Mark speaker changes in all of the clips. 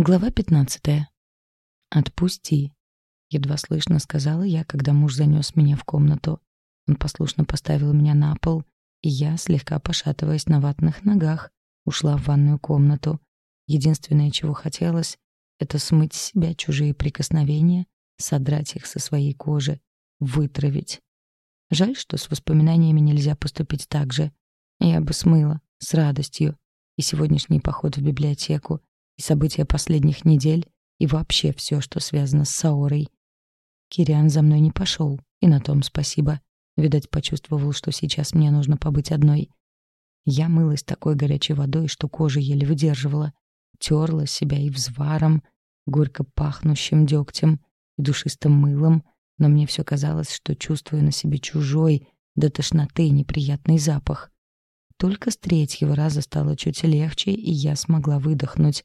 Speaker 1: Глава 15. «Отпусти», — едва слышно сказала я, когда муж занес меня в комнату. Он послушно поставил меня на пол, и я, слегка пошатываясь на ватных ногах, ушла в ванную комнату. Единственное, чего хотелось, это смыть с себя чужие прикосновения, содрать их со своей кожи, вытравить. Жаль, что с воспоминаниями нельзя поступить так же. Я бы смыла, с радостью, и сегодняшний поход в библиотеку, и события последних недель, и вообще все, что связано с Саорой. Кириан за мной не пошел, и на том спасибо. Видать, почувствовал, что сейчас мне нужно побыть одной. Я мылась такой горячей водой, что кожа еле выдерживала. Терла себя и взваром, горько пахнущим дегтем и душистым мылом, но мне все казалось, что чувствую на себе чужой, до тошноты неприятный запах. Только с третьего раза стало чуть легче, и я смогла выдохнуть,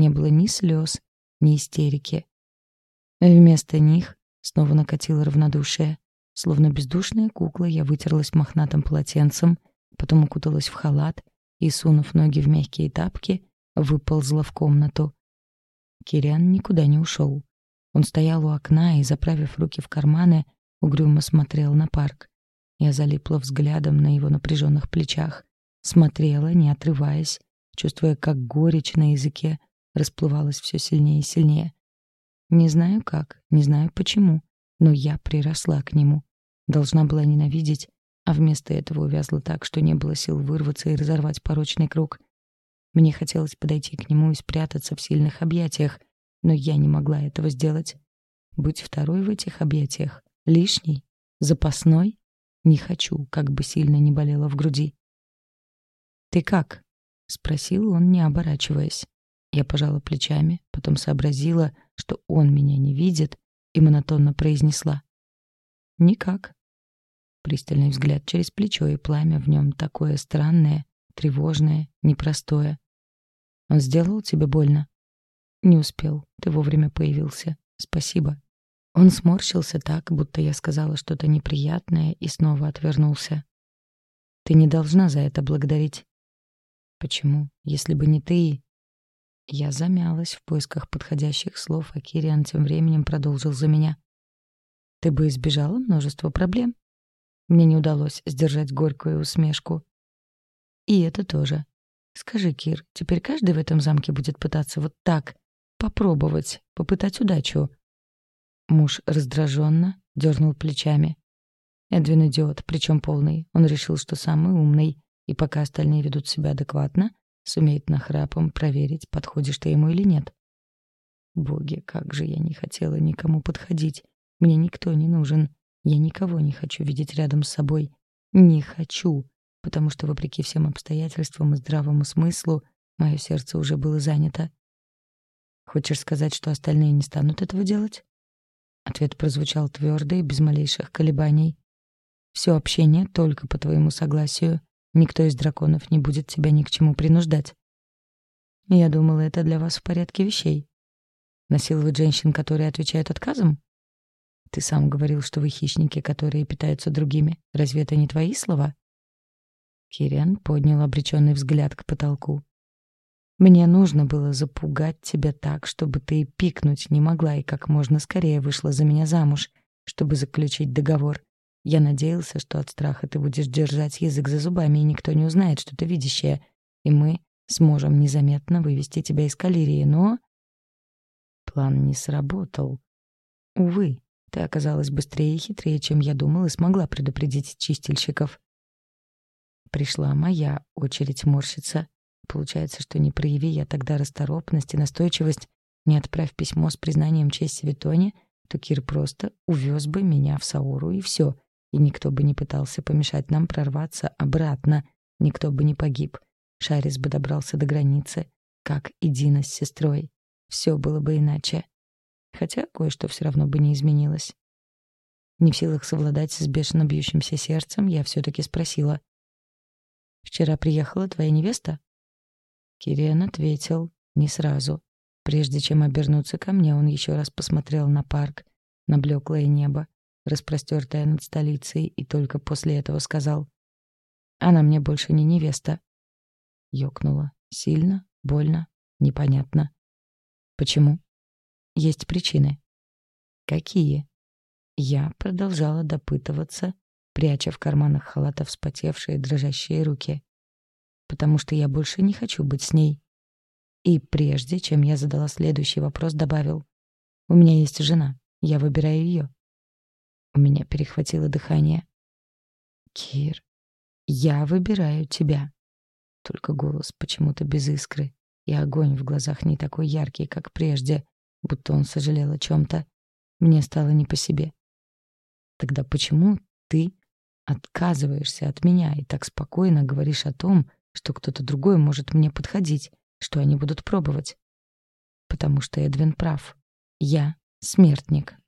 Speaker 1: не было ни слез, ни истерики. Вместо них снова накатило равнодушие. Словно бездушная кукла, я вытерлась мохнатым полотенцем, потом укуталась в халат и, сунув ноги в мягкие тапки, выползла в комнату. Кириан никуда не ушел. Он стоял у окна и, заправив руки в карманы, угрюмо смотрел на парк. Я залипла взглядом на его напряженных плечах, смотрела, не отрываясь, чувствуя, как горечь на языке расплывалась все сильнее и сильнее. Не знаю как, не знаю почему, но я приросла к нему. Должна была ненавидеть, а вместо этого увязла так, что не было сил вырваться и разорвать порочный круг. Мне хотелось подойти к нему и спрятаться в сильных объятиях, но я не могла этого сделать. Быть второй в этих объятиях, лишний, запасной, не хочу, как бы сильно не болело в груди. «Ты как?» — спросил он, не оборачиваясь. Я пожала плечами, потом сообразила, что он меня не видит, и монотонно произнесла. «Никак». Пристальный взгляд через плечо и пламя в нем такое странное, тревожное, непростое. «Он сделал тебе больно?» «Не успел. Ты вовремя появился. Спасибо». Он сморщился так, будто я сказала что-то неприятное, и снова отвернулся. «Ты не должна за это благодарить». «Почему? Если бы не ты...» Я замялась в поисках подходящих слов, а Кириан тем временем продолжил за меня. «Ты бы избежала множества проблем?» Мне не удалось сдержать горькую усмешку. «И это тоже. Скажи, Кир, теперь каждый в этом замке будет пытаться вот так попробовать, попытать удачу?» Муж раздраженно дернул плечами. Эдвин идиот, причем полный. Он решил, что самый умный, и пока остальные ведут себя адекватно, Сумеет нахрапом проверить, подходишь ты ему или нет. Боги, как же я не хотела никому подходить. Мне никто не нужен. Я никого не хочу видеть рядом с собой. Не хочу, потому что, вопреки всем обстоятельствам и здравому смыслу, мое сердце уже было занято. Хочешь сказать, что остальные не станут этого делать? Ответ прозвучал твердо и без малейших колебаний. Все общение только по твоему согласию. Никто из драконов не будет тебя ни к чему принуждать. Я думала, это для вас в порядке вещей. Насиловать женщин, которые отвечают отказом? Ты сам говорил, что вы хищники, которые питаются другими. Разве это не твои слова? Кириан поднял обреченный взгляд к потолку. Мне нужно было запугать тебя так, чтобы ты и пикнуть не могла и как можно скорее вышла за меня замуж, чтобы заключить договор. Я надеялся, что от страха ты будешь держать язык за зубами, и никто не узнает, что ты видящая, и мы сможем незаметно вывести тебя из калерии, но... План не сработал. Увы, ты оказалась быстрее и хитрее, чем я думал, и смогла предупредить чистильщиков. Пришла моя очередь морщиться. Получается, что не прояви я тогда расторопность и настойчивость, не отправь письмо с признанием чести Витоне, то Кир просто увез бы меня в Сауру, и все — и никто бы не пытался помешать нам прорваться обратно, никто бы не погиб. Шарис бы добрался до границы, как и Дина с сестрой. Все было бы иначе. Хотя кое-что все равно бы не изменилось. Не в силах совладать с бешено бьющимся сердцем, я все-таки спросила. «Вчера приехала твоя невеста?» Кириан ответил не сразу. Прежде чем обернуться ко мне, он еще раз посмотрел на парк, на блеклое небо, распростертая над столицей, и только после этого сказал «Она мне больше не невеста». Ёкнула. Сильно, больно, непонятно. Почему? Есть причины. Какие? Я продолжала допытываться, пряча в карманах халата вспотевшие дрожащие руки. Потому что я больше не хочу быть с ней. И прежде, чем я задала следующий вопрос, добавил. У меня есть жена. Я выбираю ее. У меня перехватило дыхание. Кир, я выбираю тебя. Только голос почему-то без искры, и огонь в глазах не такой яркий, как прежде, будто он сожалел о чем-то. Мне стало не по себе. Тогда почему ты отказываешься от меня и так спокойно говоришь о том, что кто-то другой может мне подходить, что они будут пробовать? Потому что Эдвин прав. Я смертник.